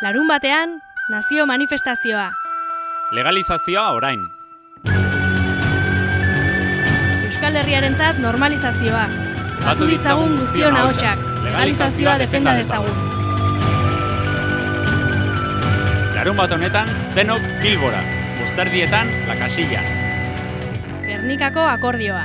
Larun batean, nazio manifestazioa. Legalizazioa orain. Euskal Herriarentzat normalizazioa. Batu ditzagun guztion ahotsak. Legalizazioa defenda dezagun. Larun bat honetan, denok Bilbora. Bustardietan, La Casilla. Gernikako akordioa.